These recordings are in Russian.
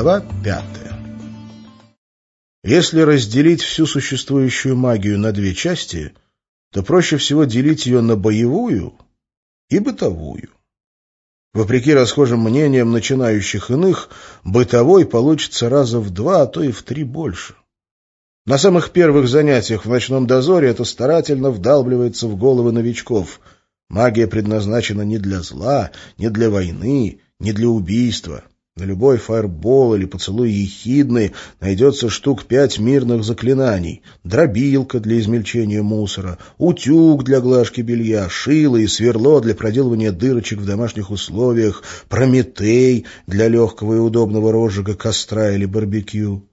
Глава пятая. Если разделить всю существующую магию на две части, то проще всего делить ее на боевую и бытовую. Вопреки расхожим мнениям начинающих иных, бытовой получится раза в два, а то и в три больше. На самых первых занятиях в ночном дозоре это старательно вдалбливается в головы новичков. Магия предназначена не для зла, не для войны, не для убийства. На любой фаербол или поцелуй ехидный найдется штук пять мирных заклинаний. Дробилка для измельчения мусора, утюг для глажки белья, шило и сверло для проделывания дырочек в домашних условиях, прометей для легкого и удобного розжига костра или барбекю.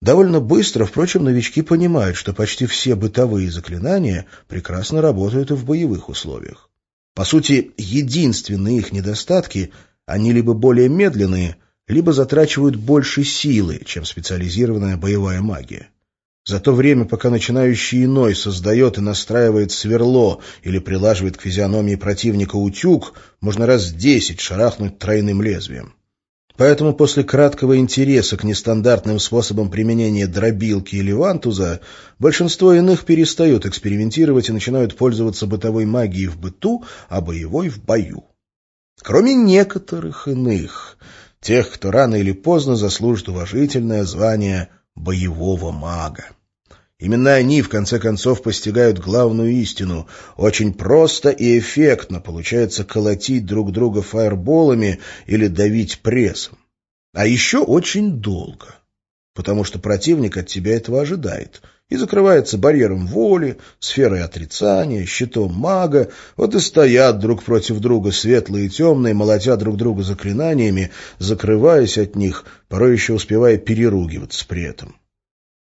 Довольно быстро, впрочем, новички понимают, что почти все бытовые заклинания прекрасно работают и в боевых условиях. По сути, единственные их недостатки — они либо более медленные, либо затрачивают больше силы, чем специализированная боевая магия. За то время, пока начинающий иной создает и настраивает сверло или прилаживает к физиономии противника утюг, можно раз десять шарахнуть тройным лезвием. Поэтому после краткого интереса к нестандартным способам применения дробилки или вантуза, большинство иных перестают экспериментировать и начинают пользоваться бытовой магией в быту, а боевой в бою кроме некоторых иных, тех, кто рано или поздно заслужит уважительное звание боевого мага. Именно они, в конце концов, постигают главную истину. Очень просто и эффектно получается колотить друг друга фаерболами или давить прессом. А еще очень долго, потому что противник от тебя этого ожидает — и закрывается барьером воли, сферой отрицания, щитом мага, вот и стоят друг против друга светлые и темные, молотя друг друга заклинаниями, закрываясь от них, порой еще успевая переругиваться при этом.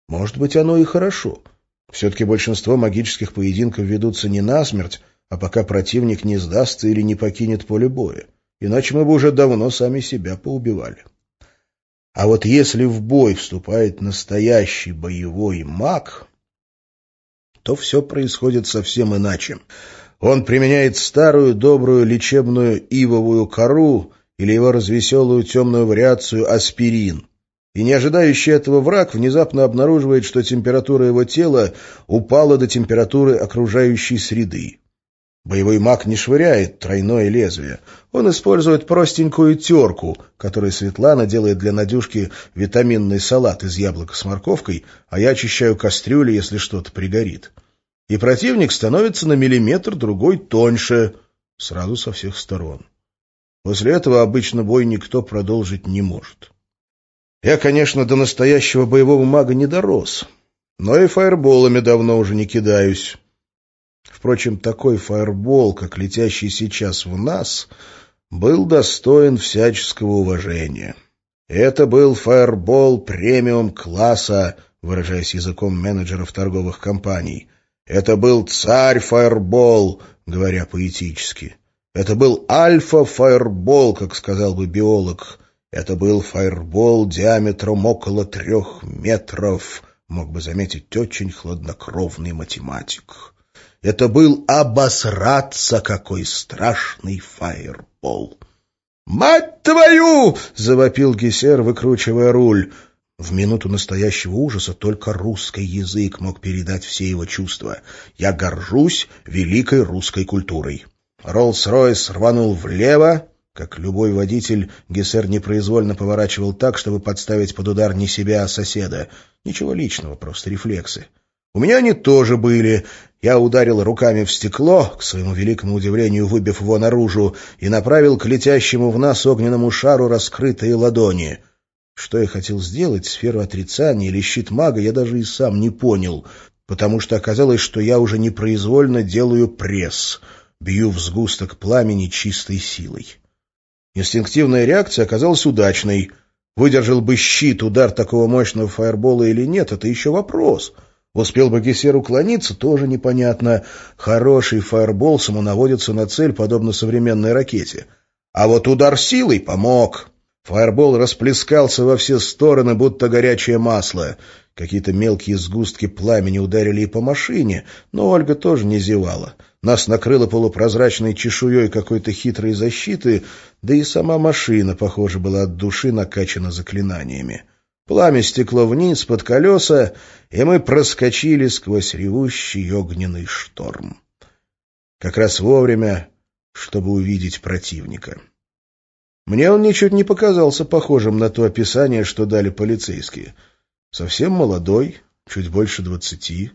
Может быть, оно и хорошо. Все-таки большинство магических поединков ведутся не насмерть, а пока противник не сдастся или не покинет поле боя. Иначе мы бы уже давно сами себя поубивали. А вот если в бой вступает настоящий боевой маг, то все происходит совсем иначе. Он применяет старую добрую лечебную ивовую кору или его развеселую темную вариацию аспирин. И не ожидающий этого враг внезапно обнаруживает, что температура его тела упала до температуры окружающей среды. Боевой маг не швыряет тройное лезвие. Он использует простенькую терку, которой Светлана делает для Надюшки витаминный салат из яблока с морковкой, а я очищаю кастрюли, если что-то пригорит. И противник становится на миллиметр другой тоньше, сразу со всех сторон. После этого обычно бой никто продолжить не может. Я, конечно, до настоящего боевого мага не дорос, но и фаерболами давно уже не кидаюсь. Впрочем, такой фаербол, как летящий сейчас в нас, был достоин всяческого уважения. Это был фаербол премиум-класса, выражаясь языком менеджеров торговых компаний. Это был царь-фаербол, говоря поэтически. Это был альфа-фаербол, как сказал бы биолог. Это был фаербол диаметром около трех метров, мог бы заметить очень хладнокровный математик. Это был обосраться какой страшный фаербол. «Мать твою!» — завопил Гессер, выкручивая руль. В минуту настоящего ужаса только русский язык мог передать все его чувства. «Я горжусь великой русской культурой». Роллс-Ройс рванул влево. Как любой водитель, Гессер непроизвольно поворачивал так, чтобы подставить под удар не себя, а соседа. Ничего личного, просто рефлексы. У меня они тоже были. Я ударил руками в стекло, к своему великому удивлению выбив его наружу, и направил к летящему в нас огненному шару раскрытые ладони. Что я хотел сделать, сферу отрицания или щит мага, я даже и сам не понял, потому что оказалось, что я уже непроизвольно делаю пресс, бью в сгусток пламени чистой силой. Инстинктивная реакция оказалась удачной. Выдержал бы щит удар такого мощного фаербола или нет, это еще вопрос — Успел бы Гессер уклониться, тоже непонятно. Хороший фаербол самонаводится на цель, подобно современной ракете. А вот удар силой помог. Фаербол расплескался во все стороны, будто горячее масло. Какие-то мелкие сгустки пламени ударили и по машине, но Ольга тоже не зевала. Нас накрыло полупрозрачной чешуей какой-то хитрой защиты, да и сама машина, похоже, была от души накачана заклинаниями. Пламя стекло вниз под колеса, и мы проскочили сквозь ревущий огненный шторм. Как раз вовремя, чтобы увидеть противника. Мне он ничуть не показался похожим на то описание, что дали полицейские. Совсем молодой, чуть больше двадцати,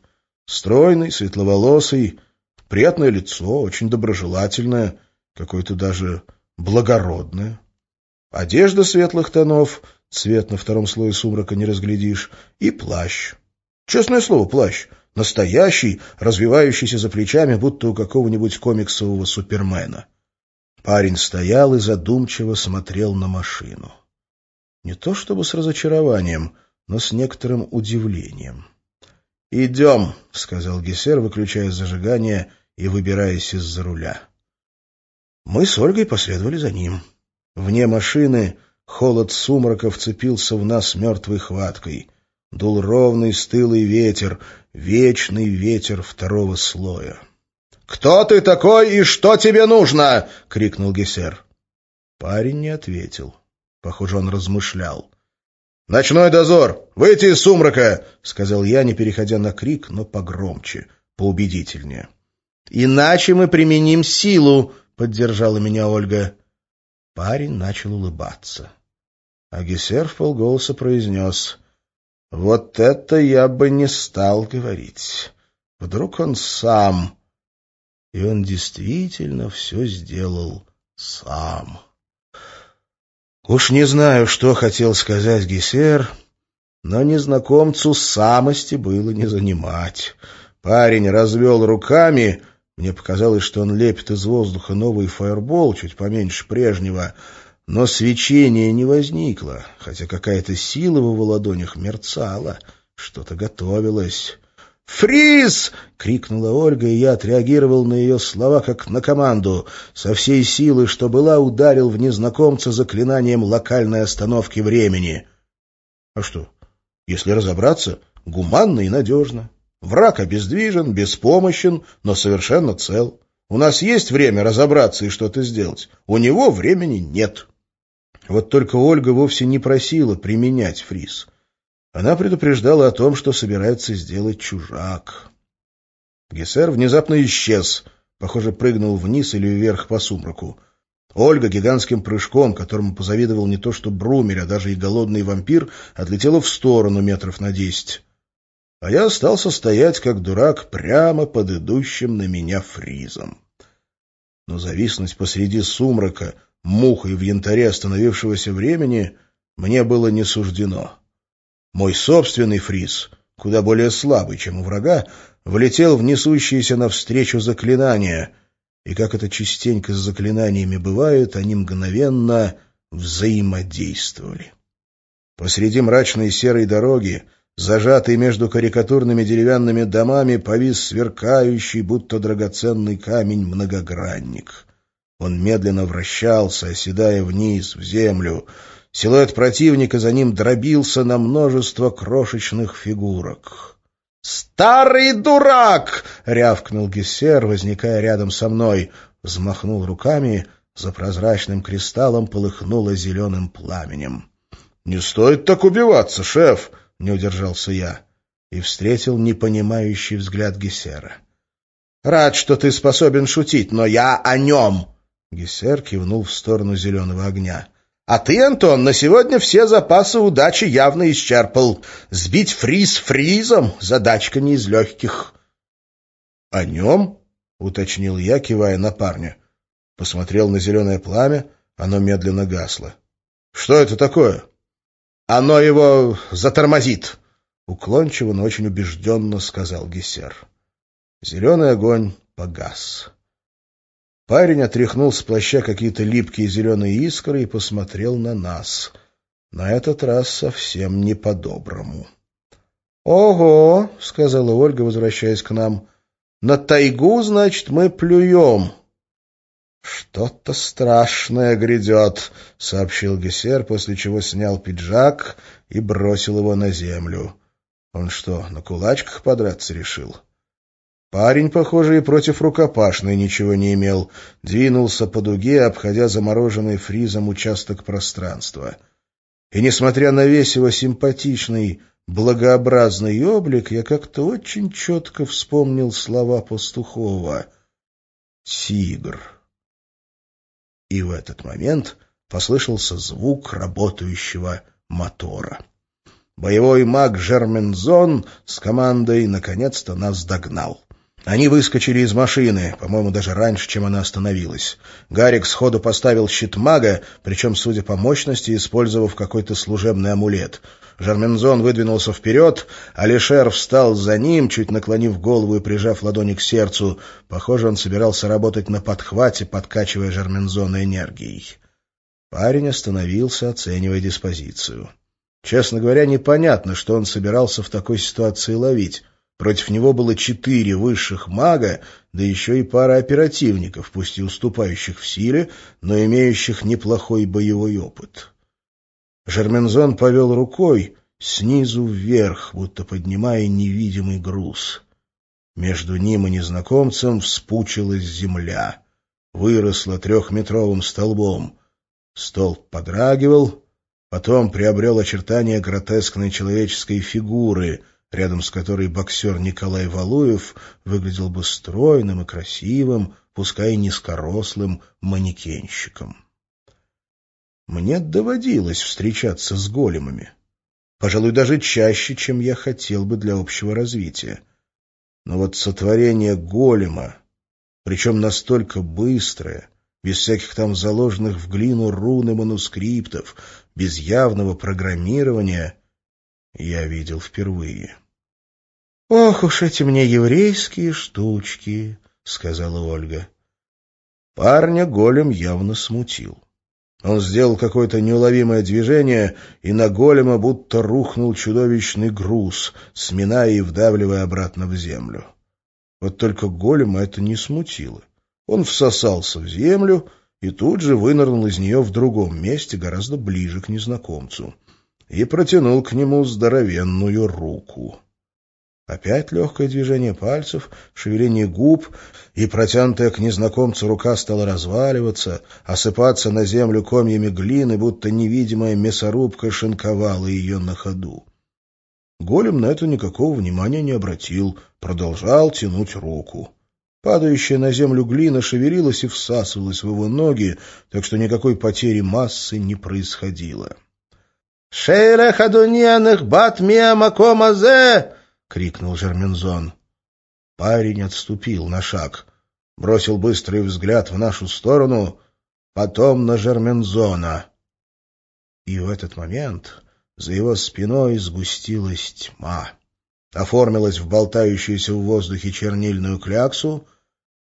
стройный, светловолосый, приятное лицо, очень доброжелательное, какое-то даже благородное. Одежда светлых тонов, цвет на втором слое сумрака не разглядишь, и плащ. Честное слово, плащ. Настоящий, развивающийся за плечами, будто у какого-нибудь комиксового супермена. Парень стоял и задумчиво смотрел на машину. Не то чтобы с разочарованием, но с некоторым удивлением. «Идем», — сказал Гессер, выключая зажигание и выбираясь из-за руля. Мы с Ольгой последовали за ним. Вне машины холод сумрака вцепился в нас мертвой хваткой. Дул ровный стылый ветер, вечный ветер второго слоя. «Кто ты такой и что тебе нужно?» — крикнул Гессер. Парень не ответил. Похоже, он размышлял. «Ночной дозор! Выйти из сумрака!» — сказал я, не переходя на крик, но погромче, поубедительнее. «Иначе мы применим силу!» — поддержала меня Ольга. Парень начал улыбаться. А Гессер в полголоса произнес. «Вот это я бы не стал говорить. Вдруг он сам...» И он действительно все сделал сам. Уж не знаю, что хотел сказать Гессер, но незнакомцу самости было не занимать. Парень развел руками, мне показалось, что он лепит из воздуха новый фаербол, чуть поменьше прежнего, но свечения не возникло, хотя какая-то сила в его ладонях мерцала, что-то готовилось. «Фриз!» — крикнула Ольга, и я отреагировал на ее слова, как на команду. Со всей силы, что была, ударил в незнакомца заклинанием локальной остановки времени. А что, если разобраться, гуманно и надежно. Враг обездвижен, беспомощен, но совершенно цел. У нас есть время разобраться и что-то сделать. У него времени нет. Вот только Ольга вовсе не просила применять фриз. Она предупреждала о том, что собирается сделать чужак. Гессер внезапно исчез, похоже, прыгнул вниз или вверх по сумраку. Ольга гигантским прыжком, которому позавидовал не то что Брумер, а даже и голодный вампир, отлетела в сторону метров на десять. А я остался стоять, как дурак, прямо под идущим на меня фризом. Но зависнуть посреди сумрака, мухой в янтаре остановившегося времени, мне было не суждено. Мой собственный фриз, куда более слабый, чем у врага, влетел в несущиеся навстречу заклинания, и, как это частенько с заклинаниями бывает, они мгновенно взаимодействовали. Посреди мрачной серой дороги, зажатый между карикатурными деревянными домами, повис сверкающий, будто драгоценный камень, многогранник. Он медленно вращался, оседая вниз, в землю — Силуэт противника за ним дробился на множество крошечных фигурок. «Старый дурак!» — рявкнул Гессер, возникая рядом со мной. Взмахнул руками, за прозрачным кристаллом полыхнуло зеленым пламенем. «Не стоит так убиваться, шеф!» — не удержался я. И встретил непонимающий взгляд Гессера. «Рад, что ты способен шутить, но я о нем!» Гессер кивнул в сторону зеленого огня. А ты, Антон, на сегодня все запасы удачи явно исчерпал. Сбить фриз фризом — задачка не из легких. — О нем? — уточнил я, кивая на парня. Посмотрел на зеленое пламя, оно медленно гасло. — Что это такое? — Оно его затормозит, — уклончиво, но очень убежденно сказал Гессер. Зеленый огонь погас. Парень отряхнул с плаща какие-то липкие зеленые искры и посмотрел на нас. На этот раз совсем не по-доброму. — Ого! — сказала Ольга, возвращаясь к нам. — На тайгу, значит, мы плюем. — Что-то страшное грядет, — сообщил Гессер, после чего снял пиджак и бросил его на землю. Он что, на кулачках подраться решил? — Парень, похоже, и против рукопашной ничего не имел. Двинулся по дуге, обходя замороженный фризом участок пространства. И, несмотря на весь его симпатичный, благообразный облик, я как-то очень четко вспомнил слова Пастухова «Тигр». И в этот момент послышался звук работающего мотора. Боевой маг Жермензон с командой наконец-то нас догнал. Они выскочили из машины, по-моему, даже раньше, чем она остановилась. Гарик сходу поставил щит мага, причем, судя по мощности, использовав какой-то служебный амулет. Жармензон выдвинулся вперед, Алишер встал за ним, чуть наклонив голову и прижав ладони к сердцу. Похоже, он собирался работать на подхвате, подкачивая Жармензона энергией. Парень остановился, оценивая диспозицию. Честно говоря, непонятно, что он собирался в такой ситуации ловить. Против него было четыре высших мага, да еще и пара оперативников, пусть и уступающих в силе, но имеющих неплохой боевой опыт. Жермензон повел рукой снизу вверх, будто поднимая невидимый груз. Между ним и незнакомцем вспучилась земля, выросла трехметровым столбом. Столб подрагивал, потом приобрел очертания гротескной человеческой фигуры — рядом с которой боксер Николай Валуев выглядел бы стройным и красивым, пускай низкорослым манекенщиком. Мне доводилось встречаться с големами. Пожалуй, даже чаще, чем я хотел бы для общего развития. Но вот сотворение голема, причем настолько быстрое, без всяких там заложенных в глину рун и манускриптов, без явного программирования, я видел впервые. «Ох уж эти мне еврейские штучки», — сказала Ольга. Парня голем явно смутил. Он сделал какое-то неуловимое движение, и на голема будто рухнул чудовищный груз, сминая и вдавливая обратно в землю. Вот только голема это не смутило. Он всосался в землю и тут же вынырнул из нее в другом месте, гораздо ближе к незнакомцу, и протянул к нему здоровенную руку. Опять легкое движение пальцев, шевеление губ, и протянутая к незнакомцу рука стала разваливаться, осыпаться на землю комьями глины, будто невидимая мясорубка шинковала ее на ходу. Голем на это никакого внимания не обратил, продолжал тянуть руку. Падающая на землю глина шевелилась и всасывалась в его ноги, так что никакой потери массы не происходило. «Шейра хадуньяных бат миа макомазе!» Крикнул Жермензон. Парень отступил на шаг, бросил быстрый взгляд в нашу сторону, потом на Жермензона. И в этот момент за его спиной сгустилась тьма, оформилась в болтающуюся в воздухе чернильную кляксу,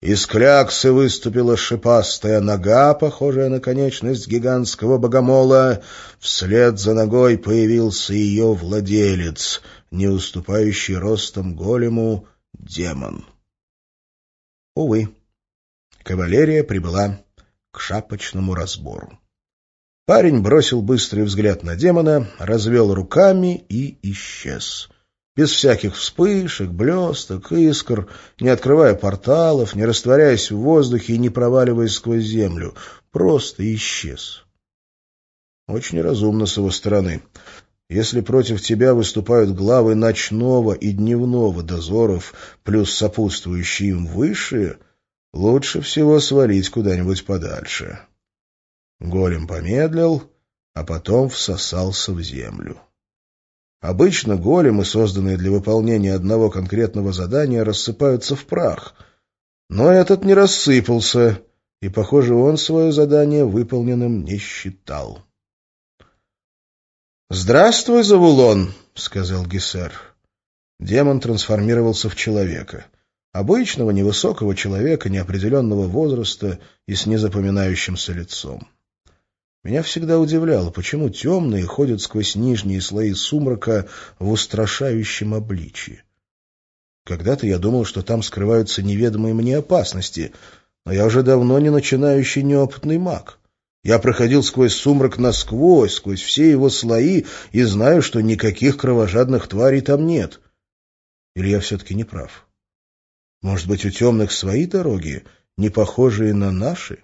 из кляксы выступила шипастая нога, похожая на конечность гигантского богомола. Вслед за ногой появился ее владелец — не уступающий ростом голему демон. Увы, кавалерия прибыла к шапочному разбору. Парень бросил быстрый взгляд на демона, развел руками и исчез. Без всяких вспышек, блесток, искр, не открывая порталов, не растворяясь в воздухе и не проваливаясь сквозь землю. Просто исчез. Очень разумно с его стороны. Если против тебя выступают главы ночного и дневного дозоров, плюс сопутствующие им высшие, лучше всего свалить куда-нибудь подальше. Голем помедлил, а потом всосался в землю. Обычно големы, созданные для выполнения одного конкретного задания, рассыпаются в прах. Но этот не рассыпался, и, похоже, он свое задание выполненным не считал. «Здравствуй, Завулон», — сказал Гессер. Демон трансформировался в человека. Обычного невысокого человека неопределенного возраста и с незапоминающимся лицом. Меня всегда удивляло, почему темные ходят сквозь нижние слои сумрака в устрашающем обличии. Когда-то я думал, что там скрываются неведомые мне опасности, но я уже давно не начинающий неопытный маг. Я проходил сквозь сумрак насквозь, сквозь все его слои, и знаю, что никаких кровожадных тварей там нет. Или я все-таки не прав? Может быть, у темных свои дороги, не похожие на наши?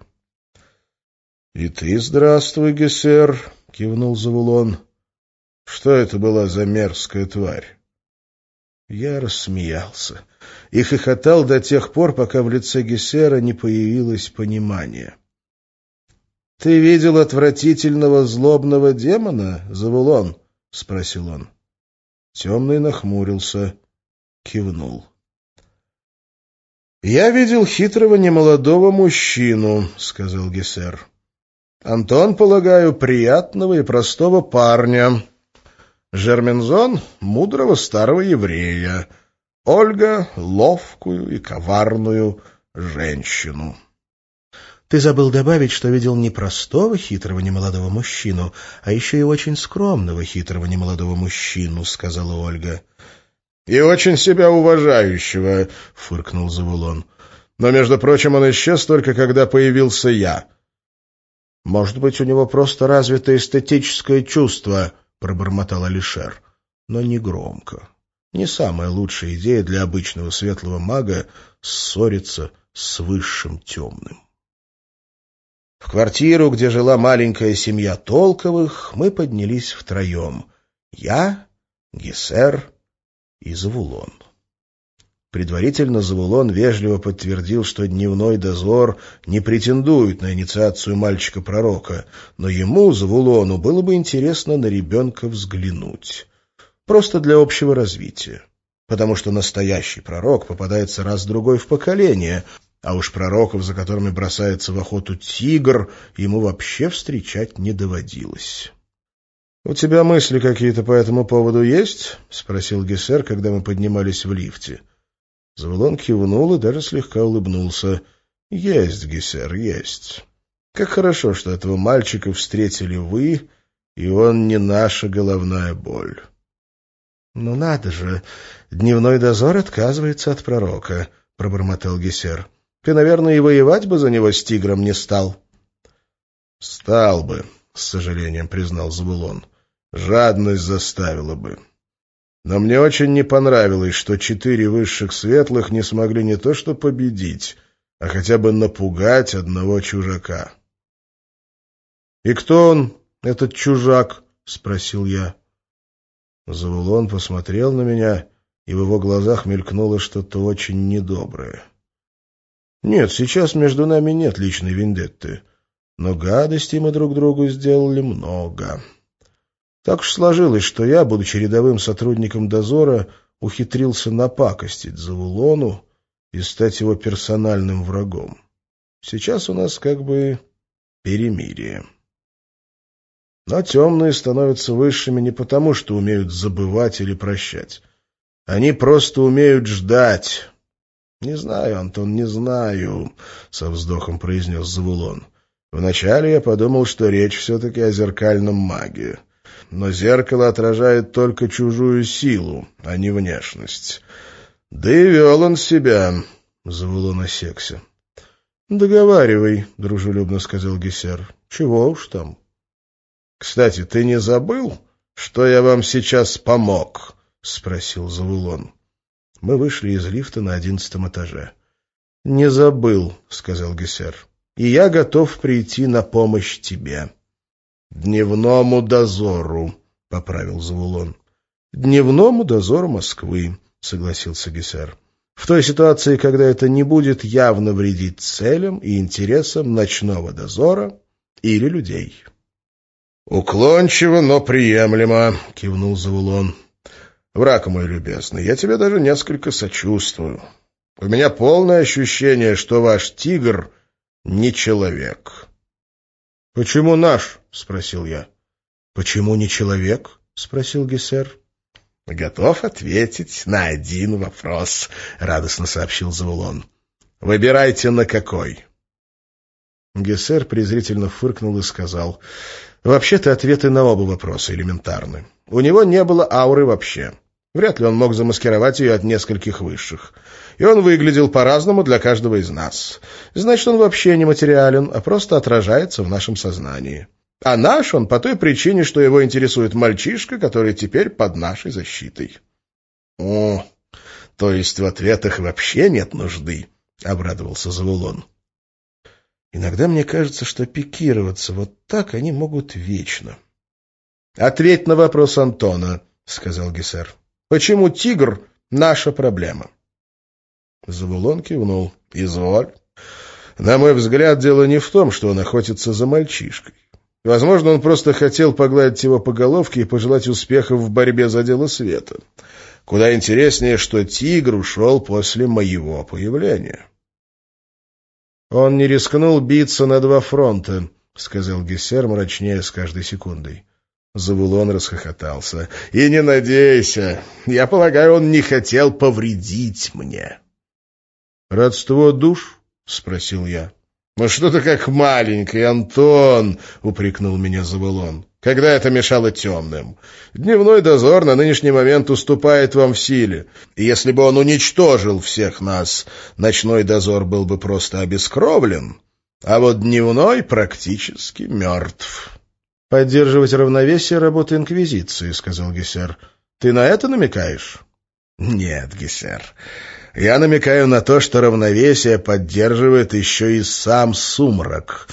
— И ты здравствуй, Гессер, — кивнул Завулон. — Что это была за мерзкая тварь? Я рассмеялся и хохотал до тех пор, пока в лице Гессера не появилось понимание. — Ты видел отвратительного злобного демона, Завулон? — спросил он. Темный нахмурился, кивнул. — Я видел хитрого немолодого мужчину, — сказал Гессер. — Антон, полагаю, приятного и простого парня. Жермензон — мудрого старого еврея. Ольга — ловкую и коварную женщину. — Ты забыл добавить, что видел не простого хитрого немолодого мужчину, а еще и очень скромного хитрого немолодого мужчину, — сказала Ольга. «И очень себя уважающего», — фыркнул Завулон. «Но, между прочим, он исчез только когда появился я». «Может быть, у него просто развито эстетическое чувство», — пробормотал Алишер, но не громко. Не самая лучшая идея для обычного светлого мага — ссориться с высшим темным. В квартиру, где жила маленькая семья Толковых, мы поднялись втроем. Я, Гессер и Завулон. Предварительно Завулон вежливо подтвердил, что дневной дозор не претендует на инициацию мальчика-пророка, но ему, Завулону, было бы интересно на ребенка взглянуть. Просто для общего развития. Потому что настоящий пророк попадается раз-другой в поколение, а уж пророков, за которыми бросается в охоту тигр, ему вообще встречать не доводилось. «У тебя мысли какие-то по этому поводу есть?» — спросил Гессер, когда мы поднимались в лифте. Завулон кивнул и даже слегка улыбнулся. «Есть, Гессер, есть. Как хорошо, что этого мальчика встретили вы, и он не наша головная боль». «Ну надо же! Дневной дозор отказывается от пророка», — пробормотал Гессер. «Ты, наверное, и воевать бы за него с тигром не стал». «Стал бы», — с сожалением признал Завулон. Жадность заставила бы. Но мне очень не понравилось, что четыре высших светлых не смогли не то что победить, а хотя бы напугать одного чужака. — И кто он, этот чужак? — спросил я. Завулон посмотрел на меня, и в его глазах мелькнуло что-то очень недоброе. Нет, сейчас между нами нет личной вендетты, но гадостей мы друг другу сделали много. Так уж сложилось, что я, будучи рядовым сотрудником дозора, ухитрился напакостить Завулону и стать его персональным врагом. Сейчас у нас как бы перемирие. Но темные становятся высшими не потому, что умеют забывать или прощать. Они просто умеют ждать. — Не знаю, Антон, не знаю, — со вздохом произнес Завулон. Вначале я подумал, что речь все-таки о зеркальном маге но зеркало отражает только чужую силу, а не внешность. Да и вел он себя, — Завулон осекся. — Договаривай, — дружелюбно сказал Гессер. — Чего уж там. — Кстати, ты не забыл, что я вам сейчас помог? — спросил Завулон. Мы вышли из лифта на одиннадцатом этаже. — Не забыл, — сказал Гессер. — И я готов прийти на помощь тебе. «Дневному дозору», — поправил Завулон. «Дневному дозору Москвы», — согласился Гессер. «В той ситуации, когда это не будет явно вредить целям и интересам ночного дозора или людей». «Уклончиво, но приемлемо», — кивнул Завулон. «Враг мой любезный, я тебе даже несколько сочувствую. У меня полное ощущение, что ваш тигр не человек». «Почему наш?» — спросил я. «Почему не человек?» — спросил Гессер. «Готов ответить на один вопрос», — радостно сообщил Завулон. «Выбирайте на какой». Гессер презрительно фыркнул и сказал, «Вообще-то ответы на оба вопроса элементарны. У него не было ауры вообще. Вряд ли он мог замаскировать ее от нескольких высших. И он выглядел по-разному для каждого из нас. Значит, он вообще не материален, а просто отражается в нашем сознании. А наш он по той причине, что его интересует мальчишка, который теперь под нашей защитой. — О, То есть в ответах вообще нет нужды, — обрадовался Завулон. Иногда мне кажется, что пикироваться вот так они могут вечно. — Ответь на вопрос Антона, — сказал Гессер. — Почему тигр — наша проблема? Завулон кивнул. — Изволь. На мой взгляд, дело не в том, что он охотится за мальчишкой. Возможно, он просто хотел погладить его по головке и пожелать успехов в борьбе за дело света. Куда интереснее, что тигр ушел после моего появления. «Он не рискнул биться на два фронта», — сказал Гессер, мрачнее с каждой секундой. Завулон расхохотался. «И не надейся. Я полагаю, он не хотел повредить мне». «Родство душ?» — спросил я. «Ну что ты как маленький, Антон!» — упрекнул меня Завулон. «Когда это мешало темным? Дневной дозор на нынешний момент уступает вам в силе. И если бы он уничтожил всех нас, ночной дозор был бы просто обескровлен, а вот дневной практически мертв». «Поддерживать равновесие — работа Инквизиции», — сказал Гессер. «Ты на это намекаешь?» «Нет, Гессер». Я намекаю на то, что равновесие поддерживает еще и сам сумрак.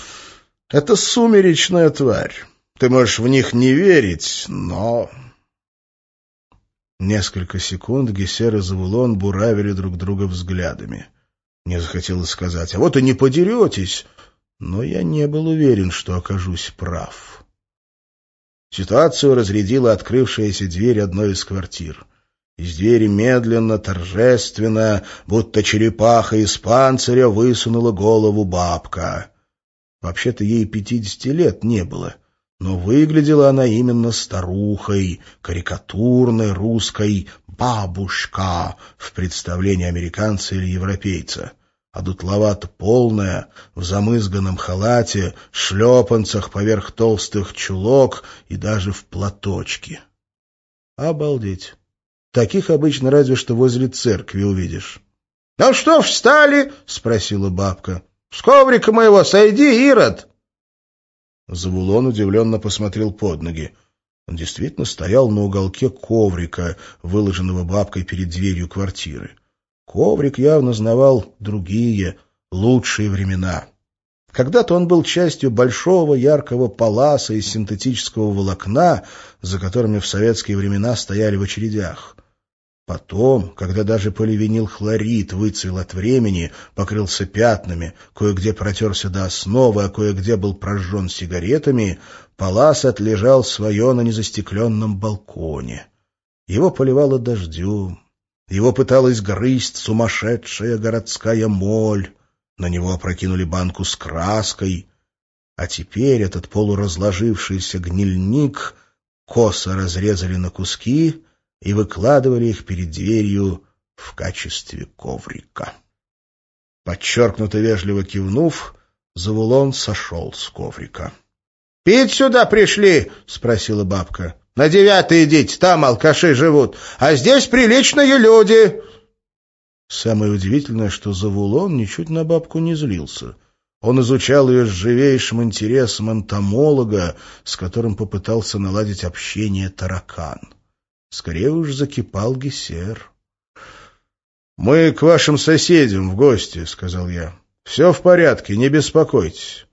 Это сумеречная тварь. Ты можешь в них не верить, но... Несколько секунд Гессер и Завулон буравили друг друга взглядами. Мне захотелось сказать, а вот и не подеретесь, но я не был уверен, что окажусь прав. Ситуацию разрядила открывшаяся дверь одной из квартир. Из двери медленно, торжественно, будто черепаха из панциря, высунула голову бабка. Вообще-то ей пятидесяти лет не было, но выглядела она именно старухой, карикатурной русской «бабушка» в представлении американца или европейца. А дутловато полная, в замызганном халате, шлепанцах поверх толстых чулок и даже в платочке. Обалдеть! Таких обычно разве что возле церкви увидишь. — Ну что встали? — спросила бабка. — С коврика моего сойди, Ирод! Завулон удивленно посмотрел под ноги. Он действительно стоял на уголке коврика, выложенного бабкой перед дверью квартиры. Коврик явно знавал другие, лучшие времена. Когда-то он был частью большого яркого паласа из синтетического волокна, за которыми в советские времена стояли в очередях. Потом, когда даже поливинил хлорид выцвел от времени, покрылся пятнами, кое-где протерся до основы, а кое-где был прожжен сигаретами, Палас отлежал свое на незастекленном балконе. Его поливало дождем, его пыталась грызть сумасшедшая городская моль, на него опрокинули банку с краской, а теперь этот полуразложившийся гнильник косо разрезали на куски — и выкладывали их перед дверью в качестве коврика. Подчеркнуто вежливо кивнув, Завулон сошел с коврика. — Пить сюда пришли? — спросила бабка. — На девятый идите, там алкаши живут, а здесь приличные люди. Самое удивительное, что Завулон ничуть на бабку не злился. Он изучал ее с живейшим интересом энтомолога, с которым попытался наладить общение таракан. Скорее уж закипал Гессер. — Мы к вашим соседям в гости, — сказал я. — Все в порядке, не беспокойтесь.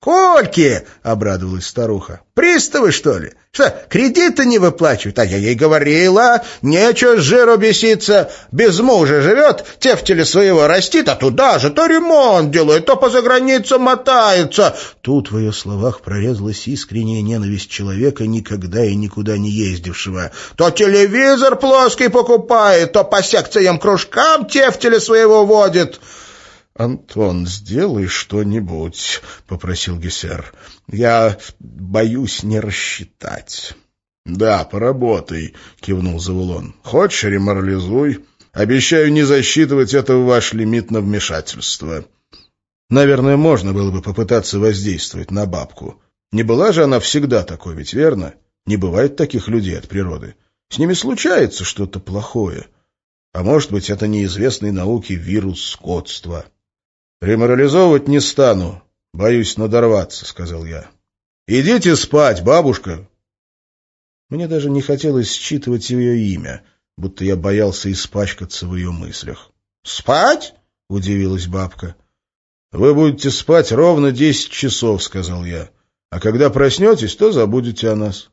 «Кольки!» — обрадовалась старуха. «Приставы, что ли? Что, кредиты не выплачивают? А я ей говорила, нечего с жиру беситься. Без мужа живет, тефтели своего растит, а туда же то ремонт делает, то по заграницам мотается». Тут в ее словах прорезалась искренняя ненависть человека, никогда и никуда не ездившего. «То телевизор плоский покупает, то по секциям кружкам тефтели своего водит». «Антон, сделай что-нибудь», — попросил Гессер. «Я боюсь не рассчитать». «Да, поработай», — кивнул Завулон. «Хочешь, реморализуй. Обещаю не засчитывать это в ваш лимит на вмешательство». Наверное, можно было бы попытаться воздействовать на бабку. Не была же она всегда такой, ведь верно? Не бывает таких людей от природы. С ними случается что-то плохое. А может быть, это неизвестный науке вирус скотства. «Реморализовывать не стану. Боюсь надорваться», — сказал я. «Идите спать, бабушка». Мне даже не хотелось считывать ее имя. будто я боялся испачкаться в ее мыслях. «Спать?» — удивилась бабка. «Вы будете спать ровно десять часов», — сказал я. «А когда проснетесь, то забудете о нас».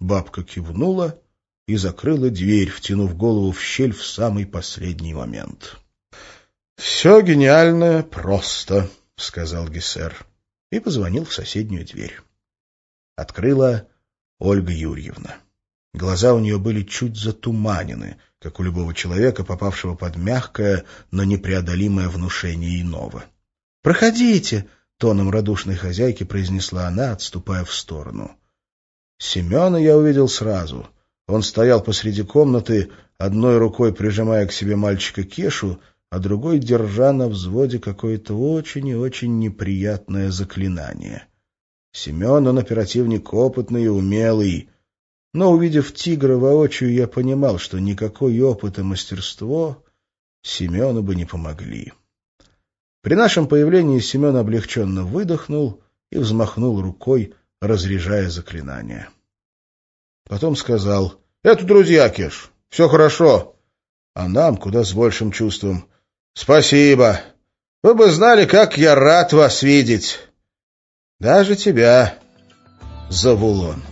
Бабка кивнула и закрыла дверь, втянув голову в щель в самый последний момент. «Все гениально просто», — сказал Гессер и позвонил в соседнюю дверь. Открыла Ольга Юрьевна. Глаза у нее были чуть затуманены, как у любого человека, попавшего под мягкое, но непреодолимое внушение иного. «Проходите!» — тоном радушной хозяйки произнесла она, отступая в сторону. Семена я увидел сразу. Он стоял посреди комнаты, одной рукой прижимая к себе мальчика Кешу, а другой держа на взводе какое-то очень и очень неприятное заклинание. Семен, он оперативник опытный и умелый, но, увидев тигра воочию, я понимал, что никакой опыт и мастерство Семену бы не помогли. При нашем появлении Семен облегченно выдохнул и взмахнул рукой, разряжая заклинание. Потом сказал, — Это друзья, Кеш, все хорошо. А нам куда с большим чувством. — Спасибо. Вы бы знали, как я рад вас видеть. Даже тебя, Завулон.